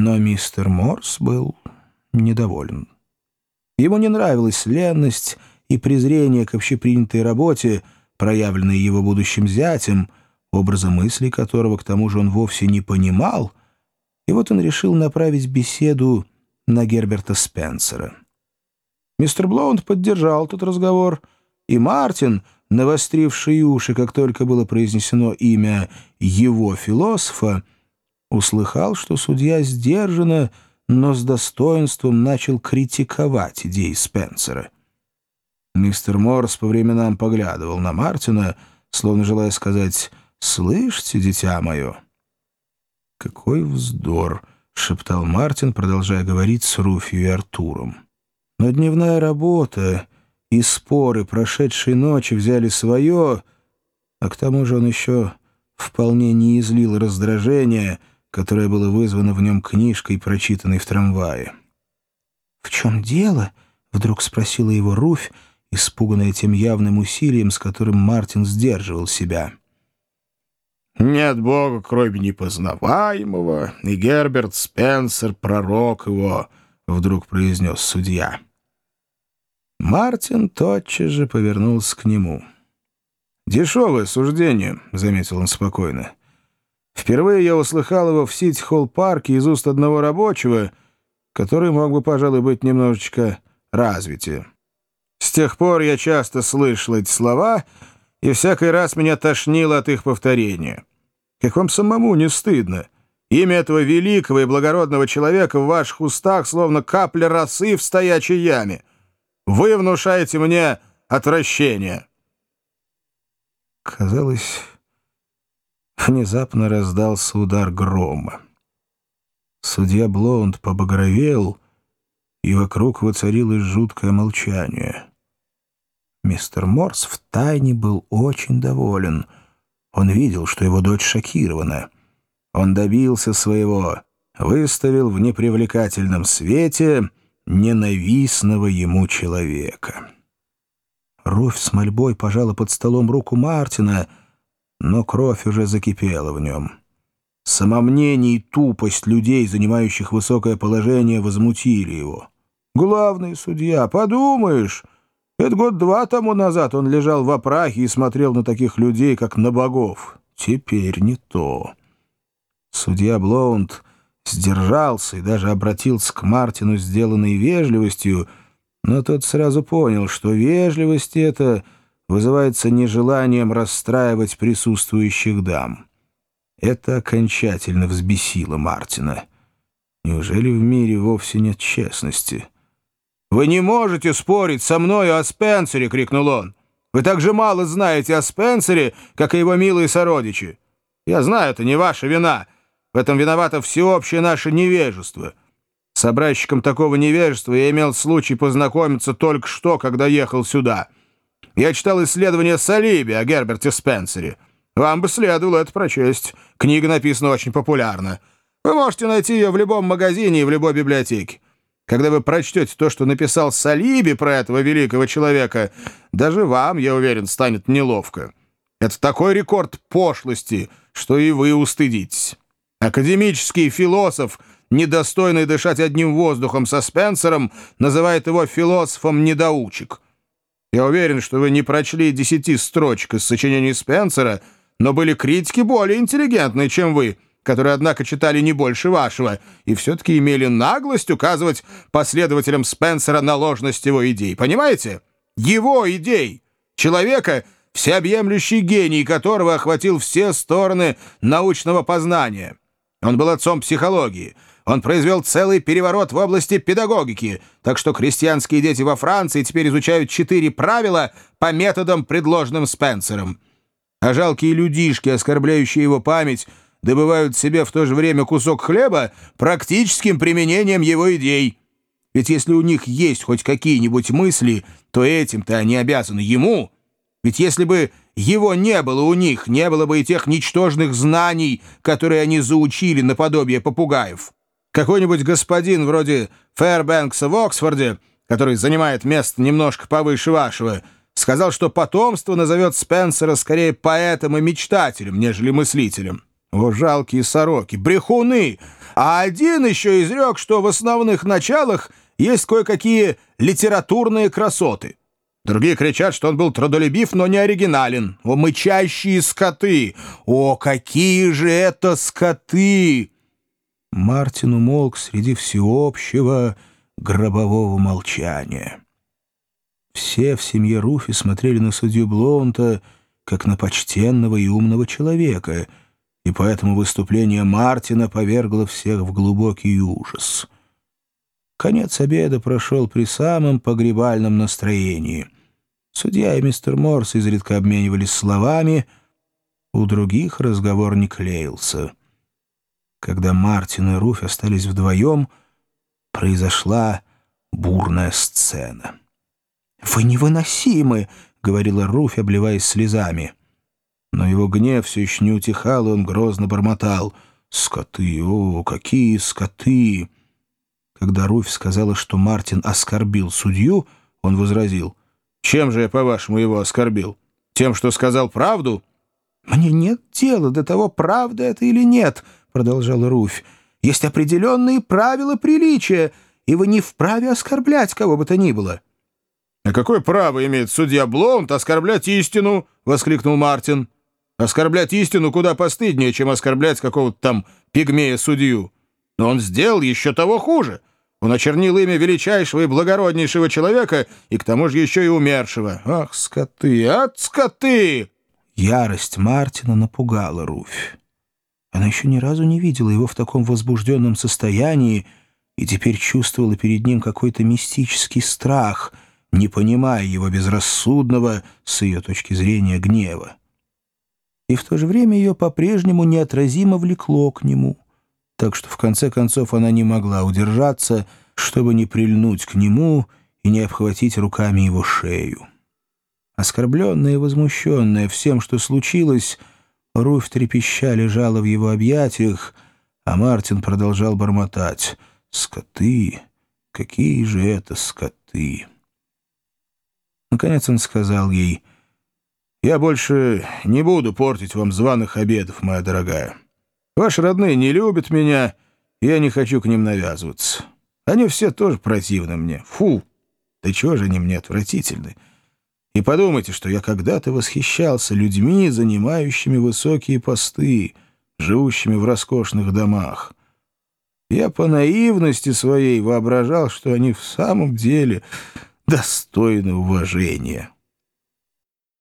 Но мистер Морс был недоволен. Ему не нравилась ленность и презрение к общепринятой работе, проявленные его будущим зятем, образа мыслей которого, к тому же, он вовсе не понимал, и вот он решил направить беседу на Герберта Спенсера. Мистер Блоунд поддержал тот разговор, и Мартин, навостривший уши, как только было произнесено имя его философа, услыхал, что судья сдержанно, но с достоинством начал критиковать идеи Спенсера. Мистер Морс по временам поглядывал на Мартина, словно желая сказать «Слышите, дитя мое?» «Какой вздор!» — шептал Мартин, продолжая говорить с Руфью и Артуром. Но дневная работа и споры прошедшей ночи взяли свое, а к тому же он еще вполне не излил раздражение, которое было вызвано в нем книжкой, прочитанной в трамвае. «В чем дело?» — вдруг спросила его Руфь, испуганная тем явным усилием, с которым Мартин сдерживал себя. «Нет Бога, кроме непознаваемого, и Герберт Спенсер — пророк его», — вдруг произнес судья. Мартин тотчас же повернулся к нему. «Дешевое суждение», — заметил он спокойно. «Впервые я услыхал его в Сити-Холл-парке из уст одного рабочего, который мог бы, пожалуй, быть немножечко развитее. С тех пор я часто слышал эти слова, и всякий раз меня тошнило от их повторения. Как вам самому не стыдно?» Имя этого великого и благородного человека в ваших устах словно капля росы в стоячей яме. Вы внушаете мне отвращение. Казалось, внезапно раздался удар грома. Судья Блоунд побагровел, и вокруг воцарилось жуткое молчание. Мистер Морс втайне был очень доволен. Он видел, что его дочь шокирована. Он добился своего, выставил в непривлекательном свете — ненавистного ему человека. Руфь с мольбой пожала под столом руку Мартина, но кровь уже закипела в нем. Самомнение и тупость людей, занимающих высокое положение, возмутили его. «Главный судья, подумаешь!» Это год-два тому назад он лежал в опрахе и смотрел на таких людей, как на богов. Теперь не то. Судья Блоунд сдержался и даже обратился к Мартину, сделанной вежливостью, но тот сразу понял, что вежливость эта вызывается нежеланием расстраивать присутствующих дам. Это окончательно взбесило Мартина. Неужели в мире вовсе нет честности? «Вы не можете спорить со мною о Спенсере!» — крикнул он. «Вы так же мало знаете о Спенсере, как и его милые сородичи. Я знаю, это не ваша вина». В этом виновато всеобщее наше невежество. С образчиком такого невежества я имел случай познакомиться только что, когда ехал сюда. Я читал исследование Салиби о Герберте Спенсере. Вам бы следовало это прочесть. Книга написана очень популярно. Вы можете найти ее в любом магазине и в любой библиотеке. Когда вы прочтете то, что написал Салиби про этого великого человека, даже вам, я уверен, станет неловко. Это такой рекорд пошлости, что и вы устыдитесь». Академический философ, недостойный дышать одним воздухом со Спенсером, называет его философом-недоучек. Я уверен, что вы не прочли десяти строчек из сочинений Спенсера, но были критики более интеллигентные, чем вы, которые, однако, читали не больше вашего, и все-таки имели наглость указывать последователям Спенсера на ложность его идей. Понимаете? Его идей. Человека, всеобъемлющий гений которого охватил все стороны научного познания. Он был отцом психологии. Он произвел целый переворот в области педагогики, так что крестьянские дети во Франции теперь изучают четыре правила по методам, предложенным Спенсером. А жалкие людишки, оскорбляющие его память, добывают себе в то же время кусок хлеба практическим применением его идей. Ведь если у них есть хоть какие-нибудь мысли, то этим-то они обязаны ему. Ведь если бы его не было у них, не было бы и тех ничтожных знаний, которые они заучили наподобие попугаев. Какой-нибудь господин вроде Фэрбэнкса в Оксфорде, который занимает место немножко повыше вашего, сказал, что потомство назовет Спенсера скорее поэтом и мечтателем, нежели мыслителем. О, жалкие сороки, брехуны! А один еще изрек, что в основных началах есть кое-какие литературные красоты. Другие кричат, что он был трудолюбив, но не оригинален. О, мычащие скоты! О, какие же это скоты! Мартин умолк среди всеобщего гробового молчания. Все в семье Руфи смотрели на судью Блоунта как на почтенного и умного человека, и поэтому выступление Мартина повергло всех в глубокий ужас. Конец обеда прошел при самом погребальном настроении — Судья и мистер Морс изредка обменивались словами, у других разговор не клеился. Когда Мартин и Руфь остались вдвоем, произошла бурная сцена. «Вы невыносимы!» — говорила Руфь, обливаясь слезами. Но его гнев все еще не утихал, и он грозно бормотал. «Скоты! О, какие скоты!» Когда Руфь сказала, что Мартин оскорбил судью, он возразил. Чем же я, по-вашему, его оскорбил? Тем, что сказал правду?» «Мне нет дела до того, правда это или нет», — продолжала Руфь. «Есть определенные правила приличия, и вы не вправе оскорблять кого бы то ни было». «А какое право имеет судья Блоунт оскорблять истину?» — воскликнул Мартин. «Оскорблять истину куда постыднее, чем оскорблять какого-то там пигмея-судью. Но он сделал еще того хуже. Он очернил имя величайшего и благороднейшего человека, и к тому же еще и умершего. Ах, скоты, от скоты!» Ярость Мартина напугала Руфь. Она еще ни разу не видела его в таком возбужденном состоянии и теперь чувствовала перед ним какой-то мистический страх, не понимая его безрассудного, с ее точки зрения, гнева. И в то же время ее по-прежнему неотразимо влекло к нему — так что в конце концов она не могла удержаться, чтобы не прильнуть к нему и не обхватить руками его шею. Оскорбленная и возмущенная всем, что случилось, Руфь трепеща лежала в его объятиях, а Мартин продолжал бормотать. «Скоты! Какие же это скоты!» Наконец он сказал ей, «Я больше не буду портить вам званых обедов, моя дорогая». Ваши родные не любят меня, и я не хочу к ним навязываться. Они все тоже противны мне. Фу! Да чего же они мне отвратительны? И подумайте, что я когда-то восхищался людьми, занимающими высокие посты, живущими в роскошных домах. Я по наивности своей воображал, что они в самом деле достойны уважения».